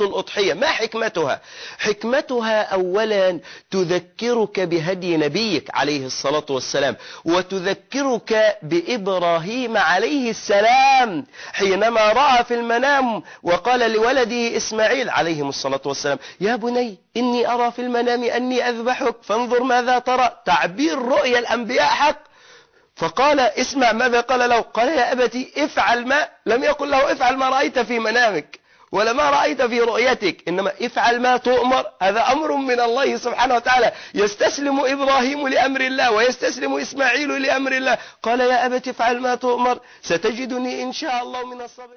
الأضحية. ما حكمتها؟ حكمتها أولا تذكرك بهدي نبيك عليه الصلاة والسلام وتذكرك بإبراهيم عليه السلام حينما رأى في المنام وقال لولده إسماعيل عليه الصلاة والسلام يا بني إني أرى في المنام أني أذبحك فانظر ماذا ترى تعبير رؤيا الأنبياء حق. فقال اسمع ماذا قال له. قال يا أبتي افعل ما لم يقل له افعل ما رأيت في منامك. ولا ما رأيت في رؤيتك. إنما افعل ما تؤمر. هذا أمر من الله سبحانه وتعالى. يستسلم إبراهيم لأمر الله ويستسلم إسماعيل لأمر الله. قال يا أبت افعل ما تؤمر. ستجدني إن شاء الله من الصبر